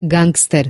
гангстер.